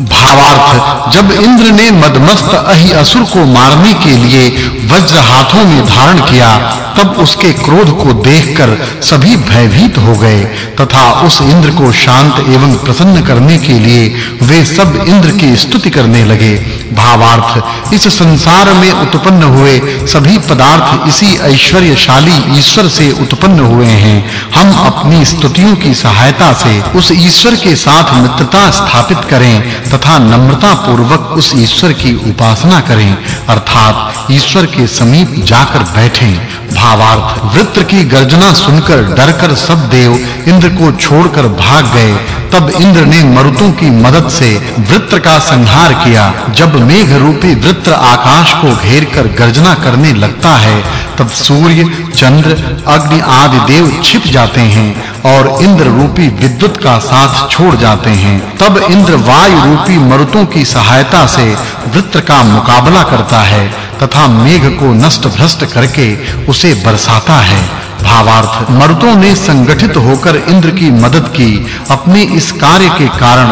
भावार्थ। जब इंद्र ने मदमस्त अहि असुर को मारने के लिए वज्र हाथों में धारण किया तब उसके क्रोध को देखकर सभी भयभीत हो गए, तथा उस इंद्र को शांत एवं प्रसन्न करने के लिए वे सब इंद्र की स्तुति करने लगे। भावार्थ, इस संसार में उत्पन्न हुए सभी पदार्थ इसी ऐश्वर्यशाली ईश्वर से उत्पन्न हुए हैं। हम अपनी स्तुतियों की सहायता से उस ईश्वर के साथ मित्रता स्थापित करें, तथा नम्रता पूर्वक उस ईश्वर की उपासना करें, अर्थात ईश्वर के समीप जाकर बैठें। भावार्थ वृत्र की गर्जना सुनकर डरकर सब देव इंद्र को छोड़कर भाग गए। तब इंद्र ने मरुतों की मदद से वृत्र का संहार किया। जब मेघ रूपी वृत्र आकाश को घेरकर गर्जना करने लगता है, तब सूर्य, चंद्र, अग्नि आदि देव छिप जाते हैं और इंद्र रूपी विद्युत का साथ छोड़ जाते हैं। तब इंद्र वायु रूपी मरुतों की सहायता से वृत्र का मुकाबला करता है। तथा मेघ को नष्ट भ्रष्ट करके उसे बरसाता है। भावार्थ, मरुतों ने संगठित होकर इंद्र की मदद की। अपने इस कार्य के कारण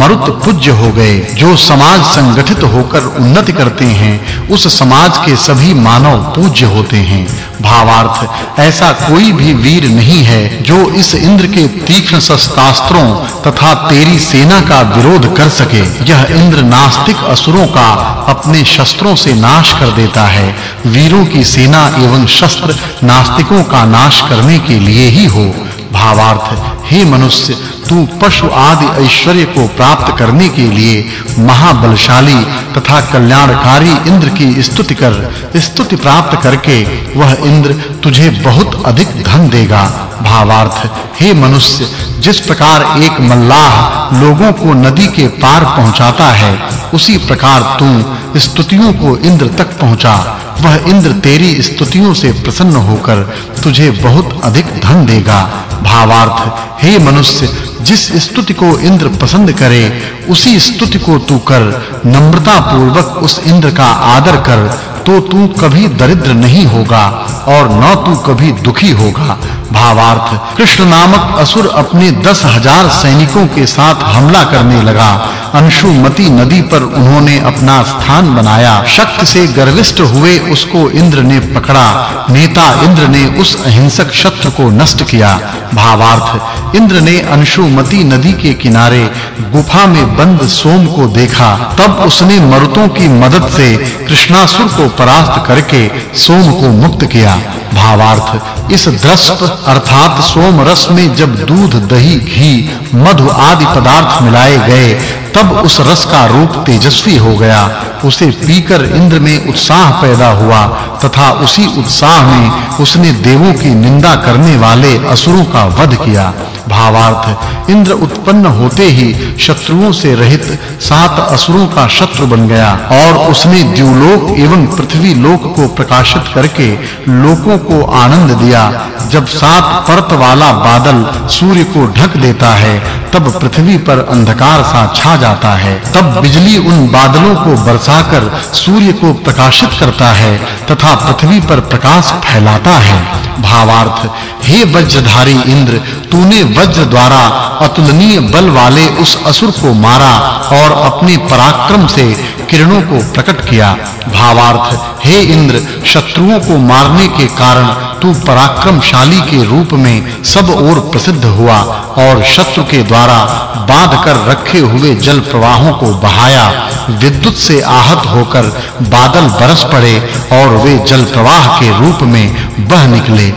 मरुत पूज्य हो गए। जो समाज संगठित होकर उन्नति करते हैं, उस समाज के सभी मानव पूज्य होते हैं। भावार्थ, ऐसा कोई भी वीर नहीं है जो इस इंद्र के तीक्ष्ण शस्त्रास्त्रों तथा तेरी सेना का विरोध कर सके। यह इंद्र नास्तिक असुरों का अपने शस्त्रों से नाश कर देता है। वीरों की सेना एवं शस्त्र नास्तिकों का नाश करने के लिए ही हो। भावार्थ, हे मनुष्य, तू पशु आदि ऐश्वर्य को प्राप्त करने के लिए महाबलशाली तथा कल्याणकारी इंद्र की स्तुति कर। स्तुति प्राप्त करके वह इंद्र तुझे बहुत अधिक धन देगा। भावार्थ, हे मनुष्य जिस प्रकार एक मल्लाह लोगों को नदी के पार पहुंचाता है, उसी प्रकार तू स्तुतियों को इंद्र तक पहुँचा। वह इंद्र तेरी स्तुतियों से प्रसन्न होकर तुझे बहुत अधिक धन देगा। भावार्थ, हे मनुष्य, जिस स्तुति को इंद्र पसंद करे, उसी स्तुति को तू कर। नम्रता पूर्वक उस इंद्र का आदर कर। तो तू कभी दरिद्र नहीं होगा और न तू कभी दुखी होगा। भावार्थ, कृष्ण नामक असुर अपने दस हज़ार सैनिकों के साथ हमला करने लगा। अंशुमती नदी पर उन्होंने अपना स्थान बनाया। शक्ति से गर्विष्ठ हुए उसको इंद्र ने पकड़ा। नेता इंद्र ने उस अहिंसक शत्रु को नष्ट किया। भावार्थ, इंद्र ने अंशुमती नदी के किनारे गुफा में बंद सोम को देखा। तब उसने मरुतों की मदद से कृष्णासुर को परास्त करके सोम को मुक्त किया। भावार्थ, इस द्रष्ट अर्थात सोम रस में जब दूध, दही, घी, मधु आदि पदार्थ मिलाए गए तब उस रस का रूप तेजस्वी हो गया। उसे पीकर इंद्र में उत्साह पैदा हुआ तथा उसी उत्साह में उसने देवों की निंदा करने वाले असुरों का वध किया। भावार्थ, इंद्र उत्पन्न होते ही शत्रुओं से रहित सात असुरों का शत्रु बन गया और उसने द्युलोक एवं पृथ्वी लोक को प्रकाशित करके लोकों को आनंद दिया। जब सात परत वाला बादल सूर्य को ढक देता है, तब पृथ्वी पर अंधकार सा छा जाता है। तब बिजली उन बादलों को बरसाकर सूर्य को प्रकाशित करता है तथा पृथ्वी पर प्रकाश फैलाता है। भावार्थ, हे वज्रधारी इंद्र, तूने वज्र द्वारा अतुलनीय बल वाले उस असुर को मारा और अपने पराक्रम से किरणों को प्रकट किया। भावार्थ, हे इंद्र, शत्रुओं को मारने के कारण तू पराक्रमशाली के रूप में सब ओर प्रसिद्ध हुआ और शत्रु के द्वारा बाँध कर रखे हुए जल प्रवाहों को बहाया। विद्युत से आहत होकर बादल बरस पड़े और वे जल प्रवाह के रूप में बह निकले।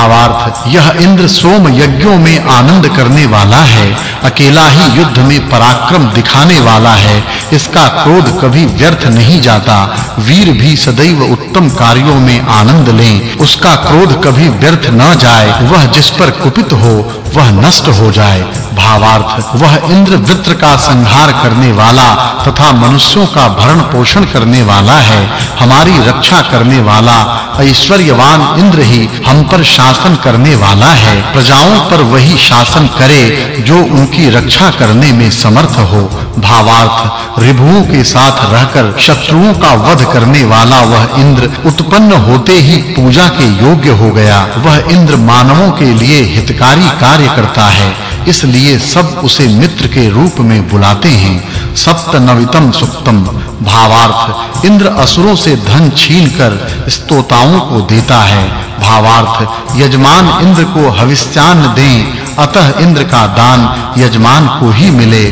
भावार्थ यह इंद्र सोम यज्ञों में आनंद करने वाला है, अकेला ही युद्ध में पराक्रम दिखाने वाला है, इसका क्रोध कभी व्यर्थ नहीं जाता। वीर भी सदैव उत्तम कार्यों में आनंद लें, उसका क्रोध कभी व्यर्थ न जाए। वह जिस पर कुपित हो, वह नष्ट हो जाए। भावार्थ, वह इंद्र वृत्र का संहार करने वाला तथा मनुष्यों का भरण पोषण करने वाला है, हमारी रक्षा करने वाला ऐश्वर्यवान इंद्र ही हम पर शासन करने वाला है। प्रजाओं पर वही शासन करे जो उनकी रक्षा करने में समर्थ हो। भावार्थ, रिभुओं के साथ रहकर शत्रुओं का वध करने वाला वह इंद्र उत्पन्न होते ही पूजा के योग्य हो गया। वह इंद्र मानवों के लिए हितकारी कार्य करता है, इसलिए सब उसे मित्र के रूप में बुलाते हैं। सप्तनवितम सुक्तम भावार्थ, इंद्र असुरों से धन छीनकर स्तोताओं को देता है। भावार्थ, यजमान इंद्र को हविष्यान्न दें, अतः इंद्र का दान यजमान को ही मिले,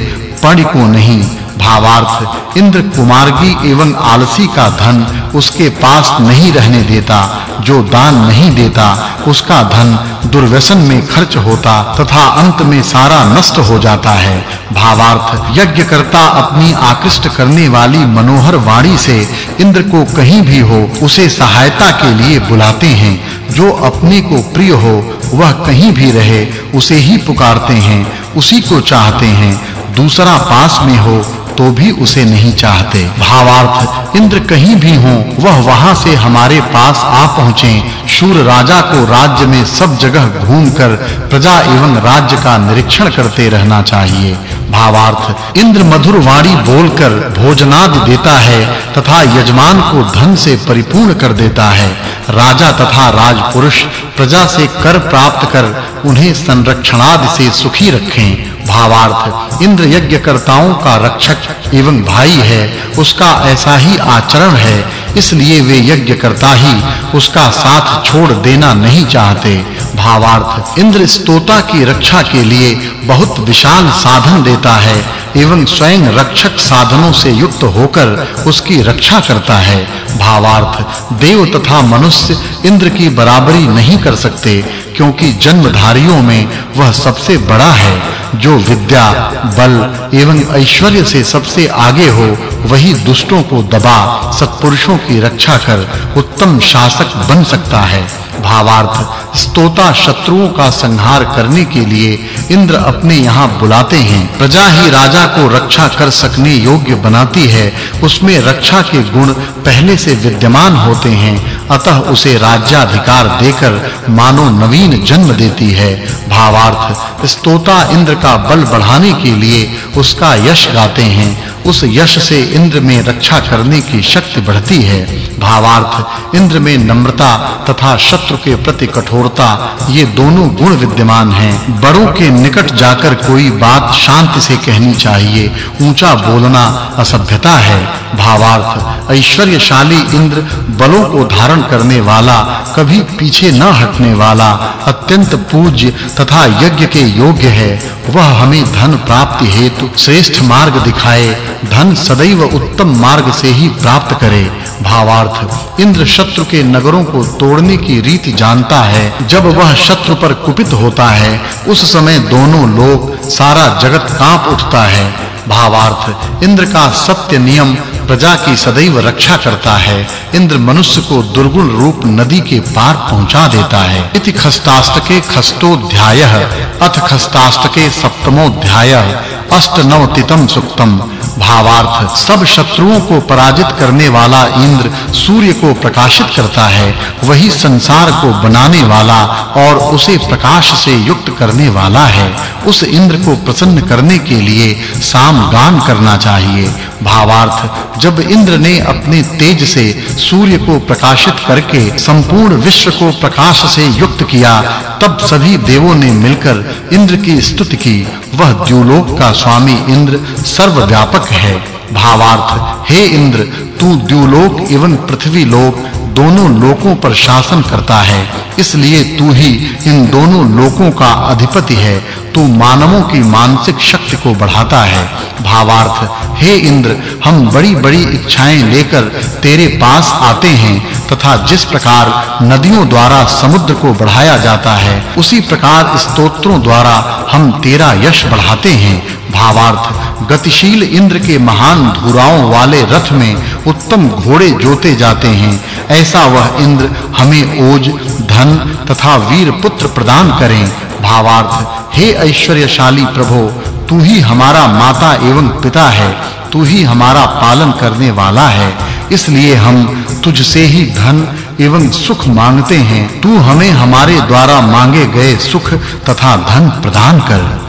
पणि को नहीं। भावार्थ, इंद्र कुमारगी एवं आलसी का धन उसके पास नहीं रहने देता। जो दान नहीं देता, उसका धन दुर्व्यसन में खर्च होता तथा अंत में सारा नष्ट हो जाता है। भावार्थ यज्ञ करता अपनी आकृष्ट करने वाली मनोहर वाणी से इंद्र को कहीं भी हो, उसे सहायता के लिए बुलाते हैं। जो अपने को प्रिय हो, वह कहीं भी रहे, उसे ही पुकारते हैं, उसी को चाहते हैं। दूसरा पास में हो तो भी उसे नहीं चाहते। भावार्थ, इंद्र कहीं भी हो, वह वहाँ से हमारे पास आ पहुँचे। शूर राजा को राज्य में सब जगह घूमकर प्रजा एवं राज्य का निरीक्षण करते रहना चाहिए। भावार्थ, इंद्र मधुर वाणी बोलकर भोजनाद देता है, तथा यजमान को धन से परिपूर्ण कर देता है। राजा तथा राजपुरुष प्रजा से कर प्राप्त कर, उन्हें संरक्षणादि से सुखी रखें। भावार्थ इंद्र यज्ञकर्ताओं का रक्षक एवं भाई है, उसका ऐसा ही आचरण है, इसलिए वे यज्ञकर्ता ही उसका साथ छोड़ देना नहीं चाहते। भावार्थ, इंद्र स्तोता की रक्षा के लिए बहुत विशाल साधन देता है, एवं स्वयं रक्षक साधनों से युक्त होकर उसकी रक्षा करता है। भावार्थ, देव तथा मनुष्य इंद्र की बराबरी नहीं कर सकते क्योंकि जन्मधारियों में वह सबसे बड़ा है, जो विद्या, बल एवं ऐश्वर्य से सबसे आगे हो, वही दुष्टों को दबा, सत्पुरुषों की रक्षा कर उत्तम शासक बन सकता है। भावार्थ, स्तोता शत्रुओं का संहार करने के लिए इंद्र अपने यहाँ बुलाते हैं। प्रजा ही राजा को रक्षा कर सकने योग्य बनाती है। उसमें रक्षा के गुण पहले से विद्यमान होते हैं अतः उसे राज्याधिकार देकर मानो नवीन जन्म देती है। भावार्थ, स्तोता इंद्र का बल बढ़ाने के लिए उसका यश गाते हैं। उस यश से इंद्र में रक्षा करने की शक्ति बढ़ती है। भावार्थ, इंद्र में नम्रता तथा शत्रु के प्रति कठोरता, ये दोनों गुण विद्यमान हैं। बड़ों के निकट जाकर कोई बात शांति से कहनी चाहिए। ऊँचा बोलना असभ्यता है। भावार्थ, ऐश्वर्यशाली इंद्र बलों को धारण करने वाला, कभी पीछे न हटने वाला, अत्यंत पूज्य तथा यज्ञ के योग्य है। वह हमें धन प्राप्ति हेतु श्रेष्ठ मार्ग दिखाए, धन सदैव उत्तम मार्ग से ही प्राप्त करे। भावार्थ इंद्र शत्रु के नगरों को तोड़ने की रीति जानता है। जब वह शत्रु पर कुपित होता है, उस समय दोनों लोग सारा जगत काँप उठता है। भावार्थ इंद्र का सत्य नियम प्रजा की सदैव रक्षा करता है। इंद्र मनुष्य को दुर्गुण रूप नदी के पार पहुँचा देता है। इति खस्ताष्टके खस्तोध्यायः अथ खस्ताष्टके सप्तमोध्यायः अष्टनवतितम सुक्तम। भावार्थ सब शत्रुओं को पराजित करने वाला इंद्र सूर्य को प्रकाशित करता है, वही संसार को बनाने वाला और उसे प्रकाश से युक्त करने वाला है। उस इंद्र को प्रसन्न करने के लिए साम गान करना चाहिए। भावार्थ, जब इंद्र ने अपने तेज से सूर्य को प्रकाशित करके संपूर्ण विश्व को प्रकाश से युक्त किया, तब सभी देवों ने मिलकर इंद्र की स्तुति की। वह द्युलोक का स्वामी इंद्र सर्वव्यापक है। भावार्थ, हे इंद्र, तू द्युलोक एवं पृथ्वी लोक दोनों लोकों पर शासन करता है। इसलिए तू ही इन दोनों लोकों का अधिपति है। तू मानवों की मानसिक शक्ति को बढ़ाता है। भावार्थ, हे इंद्र, हम बड़ी-बड़ी इच्छाएँ लेकर तेरे पास आते हैं तथा जिस प्रकार नदियों द्वारा समुद्र को बढ़ाया जाता है, उसी प्रकार स्तोत्रों द्वारा हम तेरा यश बढ़ाते हैं। भावार्थ, गतिशील इंद्र के महान धुराओं वाले रथ में उत्तम घोड़े जोते जाते हैं। ऐसा वह इंद्र हमें ओज, धन तथा वीर पुत्र प्रदान करें। भावार्थ, हे ऐश्वर्यशाली प्रभो, तू ही हमारा माता एवं पिता है। तू ही हमारा पालन करने वाला है। इसलिए हम तुझसे ही धन एवं सुख मांगते हैं, तू हमें हमारे द्वारा मांगे गए सुख तथा धन प्रदान कर।